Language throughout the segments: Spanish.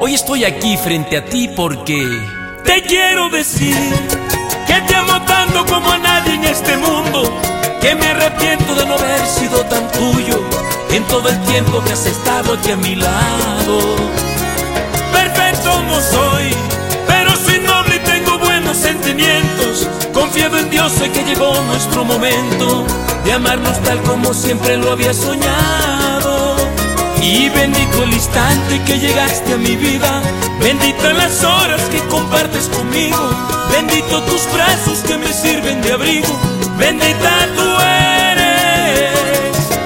Hoy estoy aquí frente a ti porque te quiero decir que te amo tanto como a nadie en este mundo, que me arrepiento de no haber sido tan tuyo en todo el tiempo que has estado aquí a mi lado. Perfecto no soy, pero soy noble y tengo buenos sentimientos. Sé que llegó nuestro momento de amarnos tal como siempre lo había soñado. Y bendito el instante que llegaste a mi vida, bendita las horas que compartes conmigo, bendito tus brazos que me sirven de abrigo, bendita tú eres.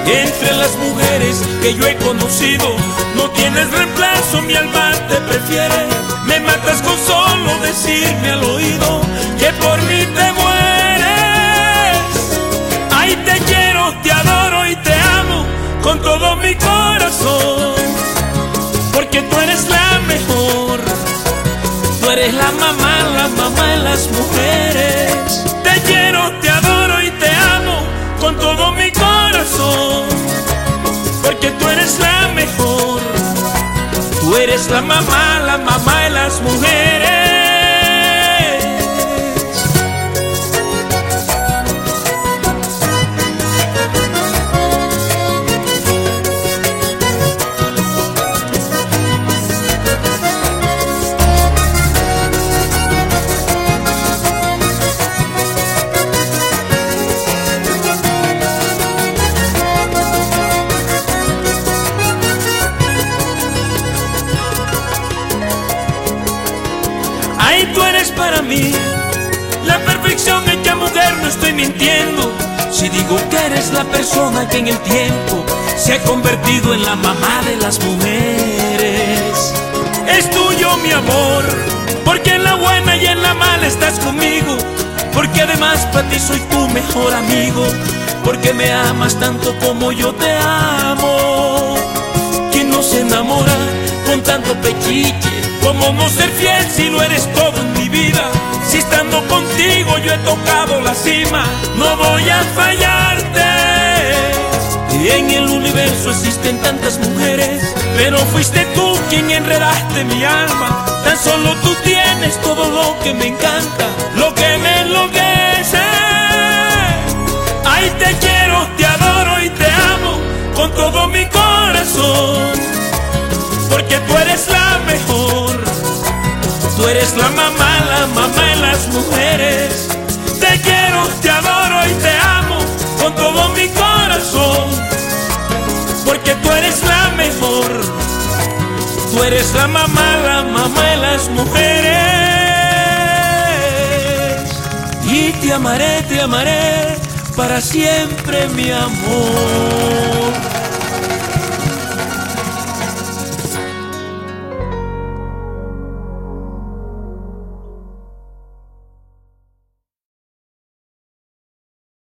Entre las mujeres que yo he conocido, no tienes reemplazo, mi alma te prefiere, me matas con solo decirme al oído que por mí te mueres. Corazón, porque tú eres la mejor, tú eres la mamá, la mamá de las mujeres. Te quiero, te adoro y te amo con todo mi corazón, porque tú eres la mejor, tú eres la mamá, la mamá de las mujeres. Para mí la perfección hecha mujer, no estoy mintiendo. Si digo que eres la persona que en el tiempo se ha convertido en la mamá de las mujeres. Es tuyo mi amor, porque en la buena y en la mala estás conmigo. Porque además para ti soy tu mejor amigo, porque me amas tanto como yo te amo. ¿Quién no se enamora con tanto pechiche? ¿Cómo no ser fiel si lo eres todo en Si estando contigo yo he tocado la cima, no voy a fallarte. Y en el universo existen tantas mujeres, pero fuiste tú quien enredaste mi alma. Tan solo tú tienes todo lo que me encanta, lo que me enloquece. Ay, te quiero, te adoro y te amo con todo mi corazón, Tú eres la mamá, la mamá de las mujeres. Te quiero, te adoro y te amo con todo mi corazón. Porque tú eres la mejor. Tú eres la mamá, la mamá de las mujeres. Y te amaré, te amaré para siempre, mi amor.